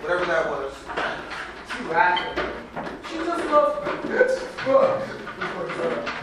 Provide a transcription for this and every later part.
whatever that was. She rapping. She just loves me. It's fun.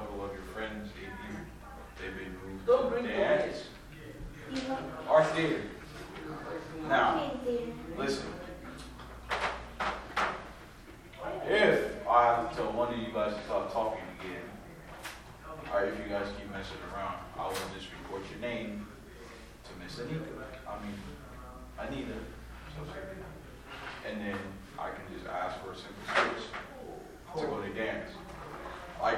Couple of your friends, they, they've been moved Don't to bring dance. You know, Our theater. Now, can't do it. listen. If I have to tell one of you guys to stop talking again, or if you guys keep messing around, I will just report your name to Miss Anita. I mean, Anita. And then I can just ask for a simple switch to go to dance. I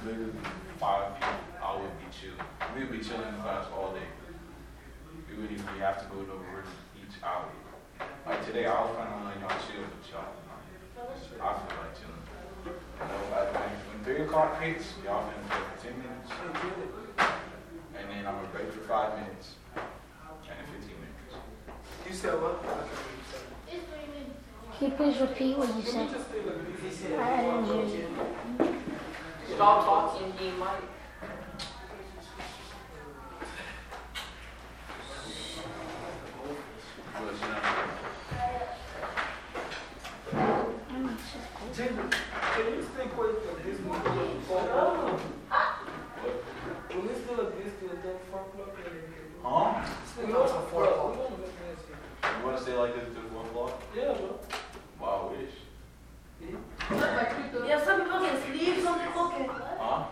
can use literally five people. I would be chill. We would be chilling in class all day. We wouldn't even have to go to a room each hour. Like today, I was kind of letting y'all chill with y'all. I feel like chilling. You know, at, when, when 3 o'clock hits, y'all finna play for 10 minutes. And then I'm gonna break for 5 minutes. And 15 minutes. You said what? Can you please repeat what you said? I didn't hear you. Not so cool. Jimmy, can you stay quiet like this when we do four When still like this, till four o'clock and then we huh? Still not four o'clock. Don't make this here. You wanna stay like this till 1 o'clock? Yeah, bro. Wow, I wish. Yeah, some people can sleep, some people can. Huh?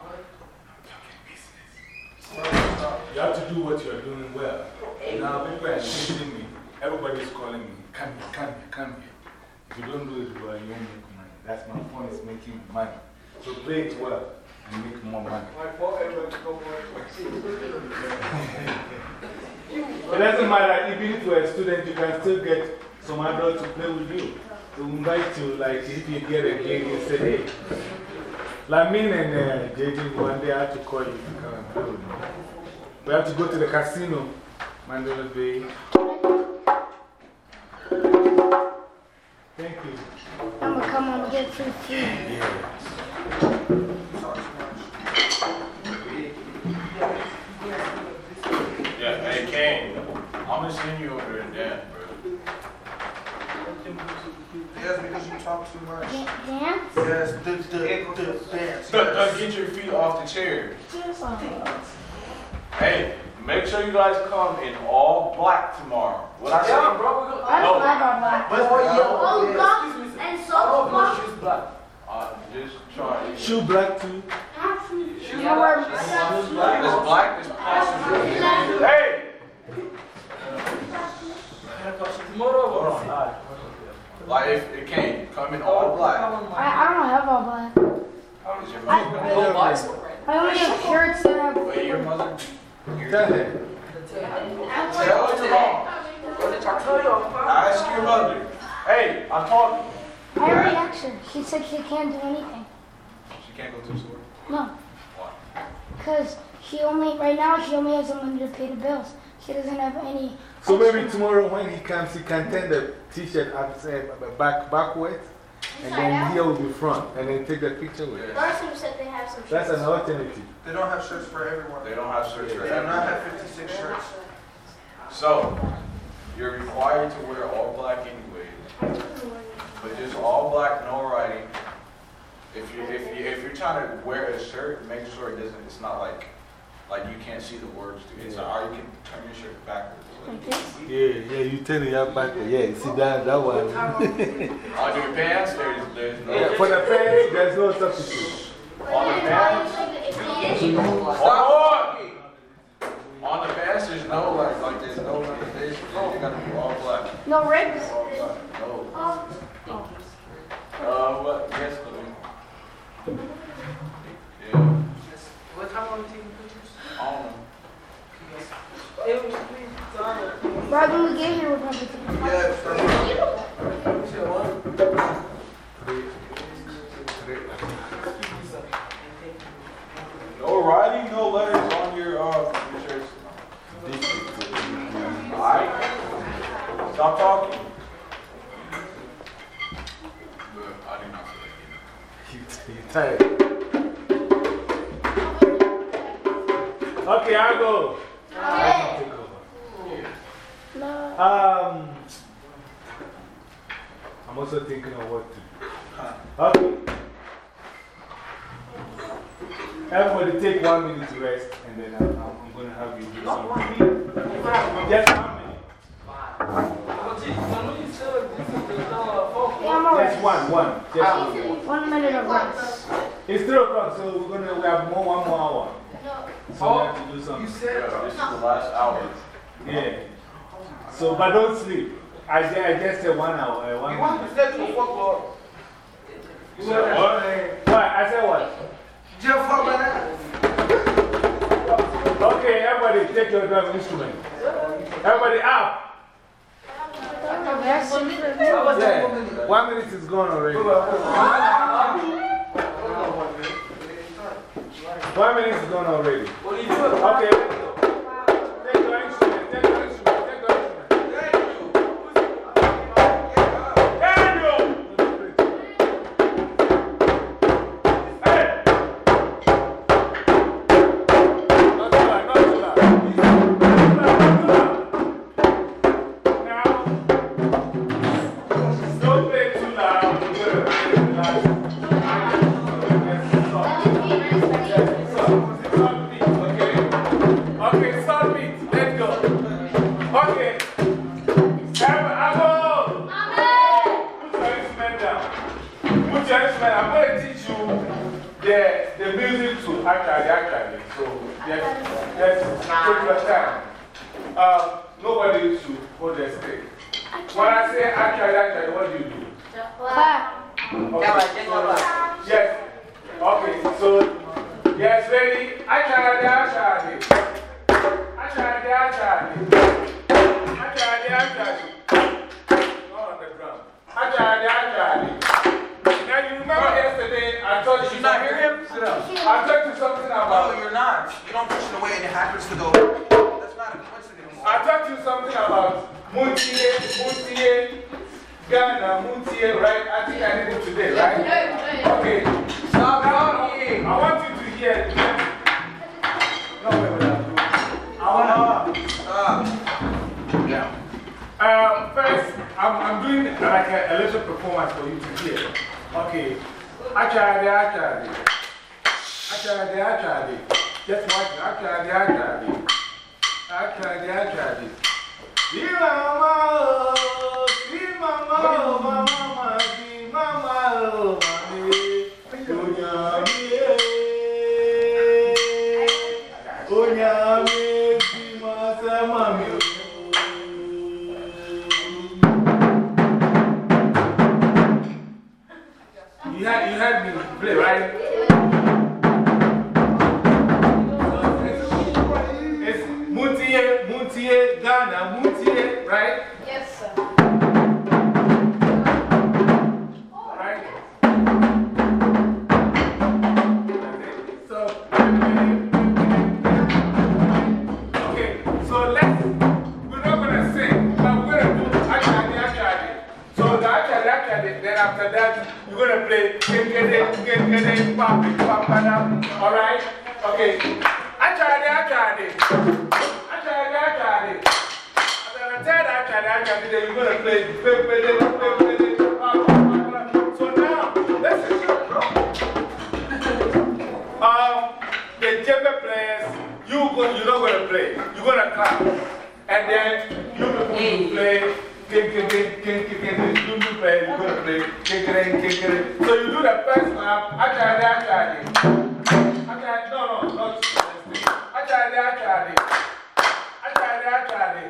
You have to do what you are doing well. Now people are chasing me. Everybody's calling me. Come here, come here, come here. If you don't do it well, you won't make money. That's my phone is making money. So play it well and make more money. My fault, everybody go work. It doesn't matter. Even if you're a student, you can still get some adult to play with you. To invite you, like if you get a gig, you say, hey. Like me and uh, JJ, one day I have to call you to come and play with me. We have to go to the casino, Mandela Bay. Thank you. I'm gonna come on and get free food. Yeah, hey, Kane. I'm gonna send you over there and dance. Yes, because you talk too much. Dance? Yes, the, the, the dance. Doug, Doug, get your feet off the chair. Hey, make sure you guys come in all black tomorrow. What I say? Yeah, bro, we go. I No. don't like all black. But, oh, yeah, All yeah. black and I so don't know black. she's black. Uh, just try. Shoe black too. You know where- It's black, it's possible. Hey! Tomorrow, Hold on. Like, if it came, come in all black. I, I don't have all black. Is your mother Go gonna buy some right I only have shirts that have. Wait, your mother? Tell her. Tell your mom. What they talk to Ask your mother. Hey, I'm talking. I already asked her. She said she can't do anything. She can't go to the store? No. Why? Because she only, right now, she only has the money to pay the bills. She doesn't have any. So maybe tomorrow when he comes, he can turn the t shirt up, say, back, backwards, and then here will be front, and then take the picture with it. Darcy said they have some That's shirts. an alternative. They don't have shirts for everyone. They don't have shirts for They do not everyone. have 56 shirts. So, you're required to wear all black anyway. But just all black, no writing. If you if you if you're trying to wear a shirt, make sure it doesn't. It's not like like you can't see the words to it. So, or you can turn your shirt backwards. Like this. Yeah, yeah, you turn it up backward. Yeah, see that, that one. On your pants, there's there's no. Yeah, for the pants, there's no substitute. On the pants. Hold on. On the pants, there's no like like there's no limitation. You gotta be all black. No rigs? All black. No. Oh, Uh, what? Yes, Chloe. Yeah. What time are we taking pictures? I don't know. Robin, we gave you a puppet. No writing, no letters on your, uh, your. Alright? Stop talking. I did not feel like You, you tired. Okay, I'll go. I'll take over. No. Um, I'm also thinking of what to do. Okay. Everybody take one minute to rest and then I'm, I'm going to have you do something. Just one minute. Yeah, I'm. Just one, one. Just one. One minute of rest. It's 3 o'clock, so we're going to we have more, one more hour. So we have to do something. This is the last hour. Yeah. So, but don't sleep. I, ju- I just said one hour. Uh, one You want minute. to stay to the football? You So want what? What? I said what? Jeff, how about that? Okay, everybody take your drum instrument. Everybody up. Yeah. One minute is gone already. One minutes is gone already. What are you doing? Okay, Did you not hear him? Sit up. I told you something about. No, you're not. You don't push it away and it happens to go. That's not a coincidence. I taught you something about Muntie, Muntie, Ghana, Muntie, right? I think I did it today, right? Okay. Stop Now, talking. I want you to hear. No, wait, wait, wait. I want to. Stop. Yeah. Um, first, I'm, I'm doing like a, a little performance for you to hear. Okay. Actually, actually. Actually, actually. Just watch it. Actually, actually. Actually, actually. See mama, oh, see mama, oh, mama, see mama, oh, mami. Onyame, play, right? It's Muntie, Muntie, Ghana, Muntie, right? Yes, sir. Right? So, okay, so let's, we're not going to sing, but we're going to do Achadi, Achadi. So the Achadi, Achadi, then after that, you're going to play Kekede, Kekede, Papi, Papada, all right? Okay, Achadi, Achadi. Achadi, Achadi. After the third Achadi, Achadi, then you're going to play Pepede, Pepede, Papada. So now, listen. Um, the djembe players, you go, you're not going to play. You're going to clap. And then you people will play. King, king, king, king, king, king. You you play, you're going to play. King, king, king, king. So you do the first clap. Achadi, achadi. Achadi, no, no, not Achadi, achadi. Achadi, achadi.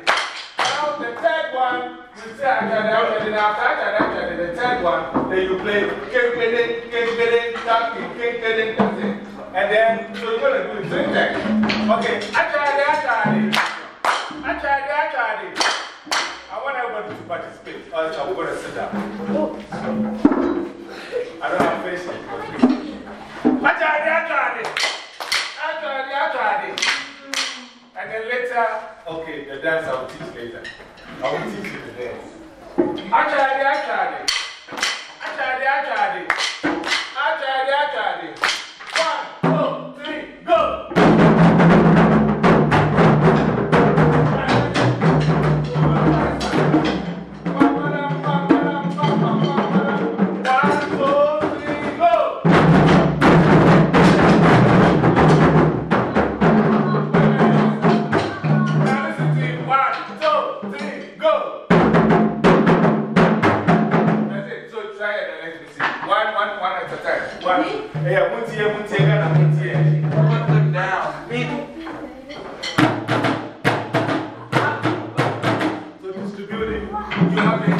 Now the third one, you say achadi, achadi. Now after achadi, achadi, the third one, then you play. King, king, king, king, king, king, king, king, that's it. And then, so you're going to do the same thing. Okay, want you to participate, oh, or else I'm going to sit down. I don't have patience for you. Ajari, Ajari! Ajari, Ajari! And then later, okay, the dance I'll teach later. I will teach you the dance. Ajari, Ajari! Ajari, Ajari! Ajari, Ajari! One, two! Yeah, Muntie, Muntie, Ghana, Muntie. Put them down. Me. To distribute it. You have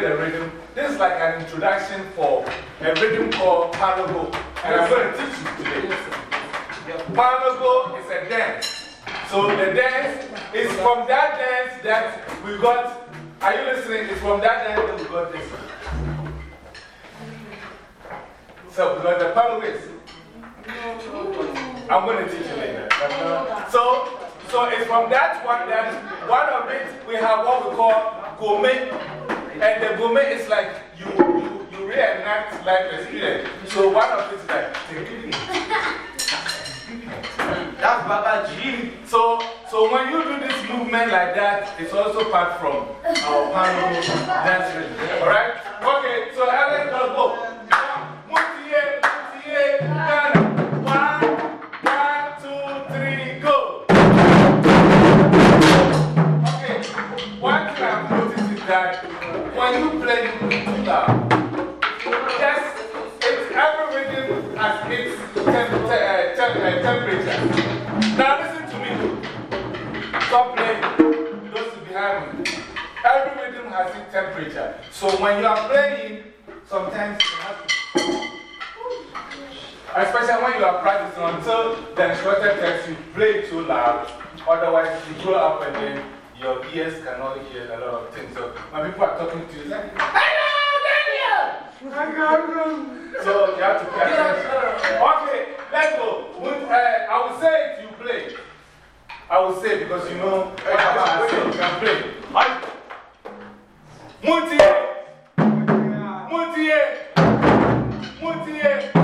played rhythm. This is like an introduction for a rhythm called Kpanlogo. And I'm going to teach you today. Kpanlogo is a dance. So the dance is from that dance that we got. Are you listening? It's from that dance that we got this. So, because the kpanlogo is. I'm going to teach you later. So, so it's from that one that one of it we have what we call gourmet. And the gourmet is like you, you, you reenact life experience. So one of it's like, that's Baba G. So, so when you do this movement like that, it's also part from our panel dancing. Alright? Okay, so Alex, let's go. Mutiye, that when you play loud, just, it's every rhythm has its temp uh, temp uh, temperature. Now listen to me. Stop playing. Those behind me. Every rhythm has its temperature. So when you are playing, sometimes you have to. Especially when you are practicing until the instructor tells you play too loud. Otherwise, you grow up and then your ears cannot hear a lot of things. So when people are talking to you, it's like, so you have to pay attention. Okay, let's go. With, uh, I will say it, you play. I will say because you know, whatever I say, you can play. Mutie! Mutie! Mutie!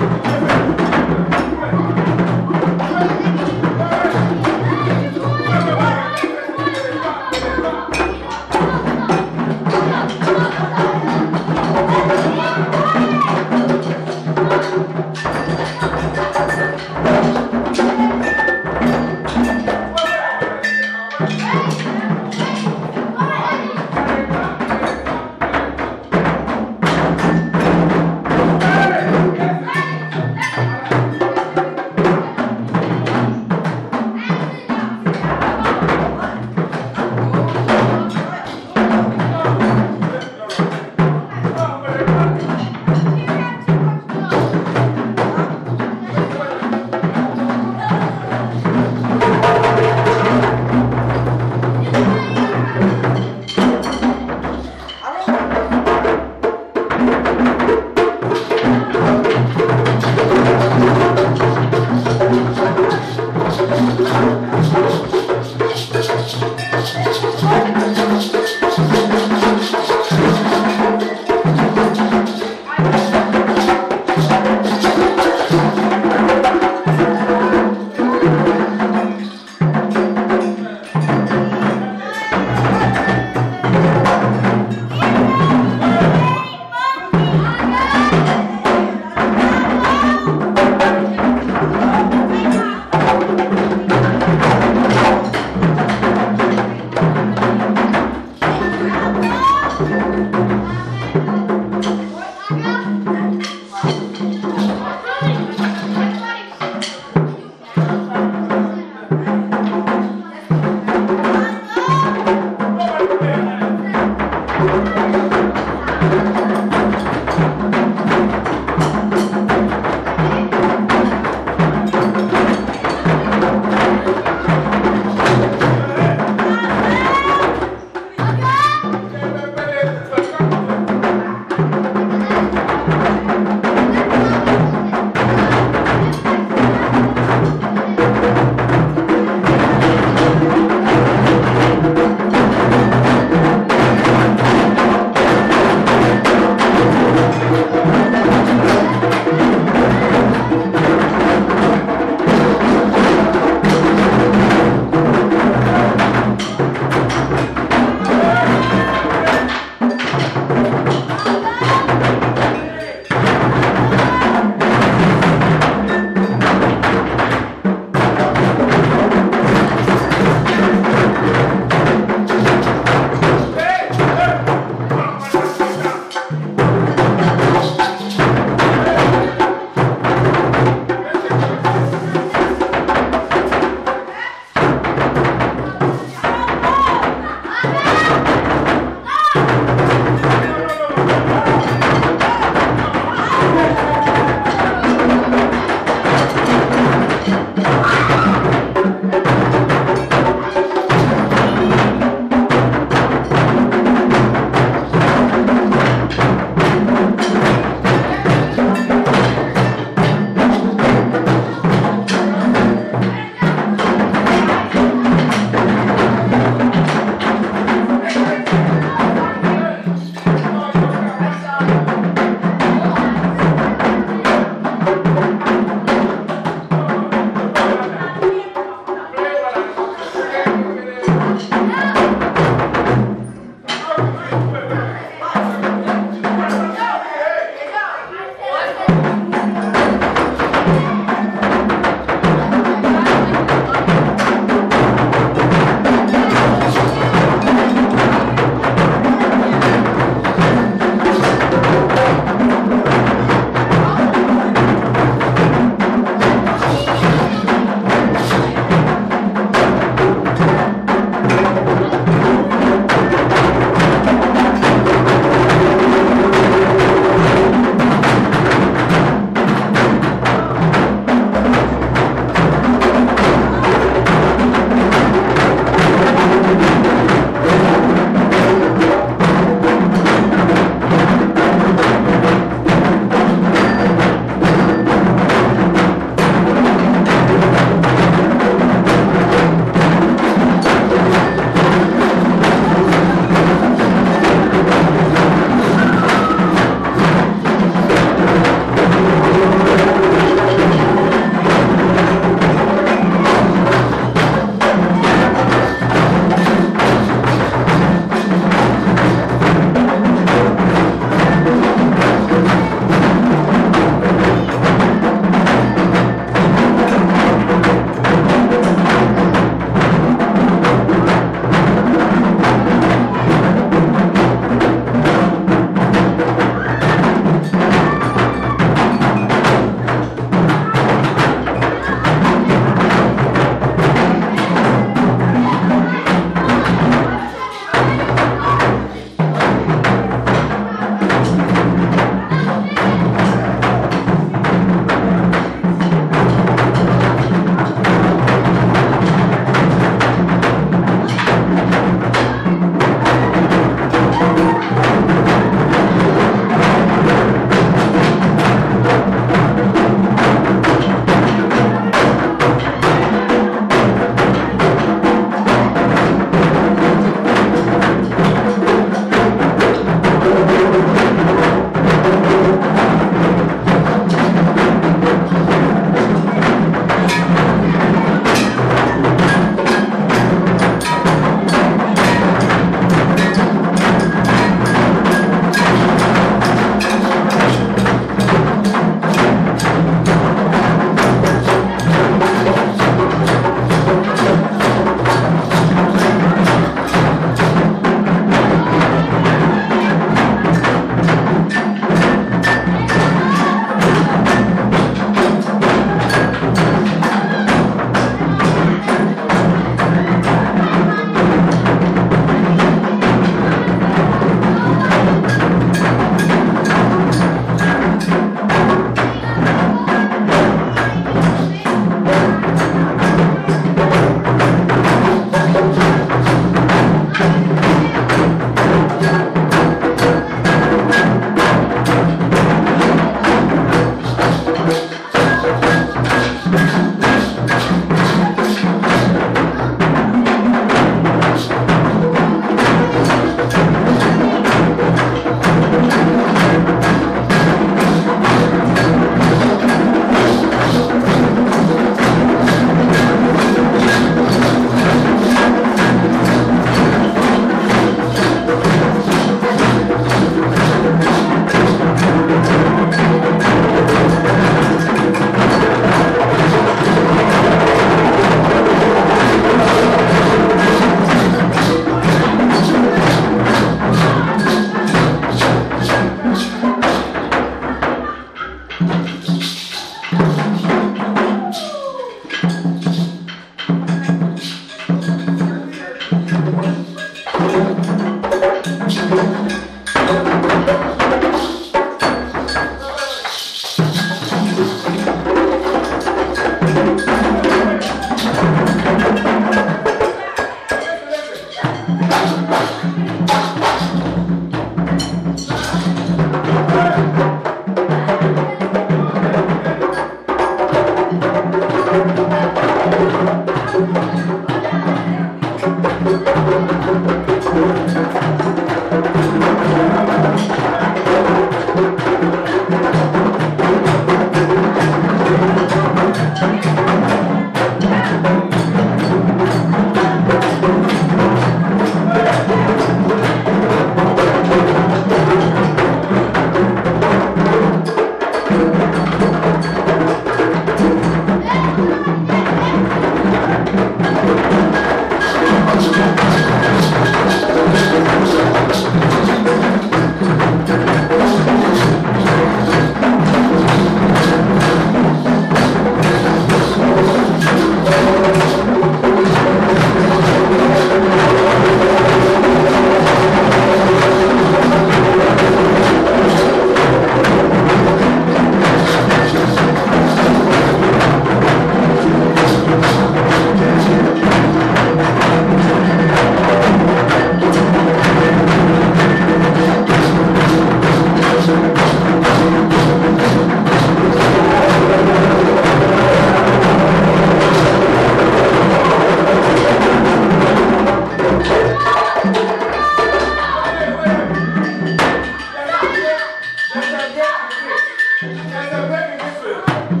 Stand up, baby, this way.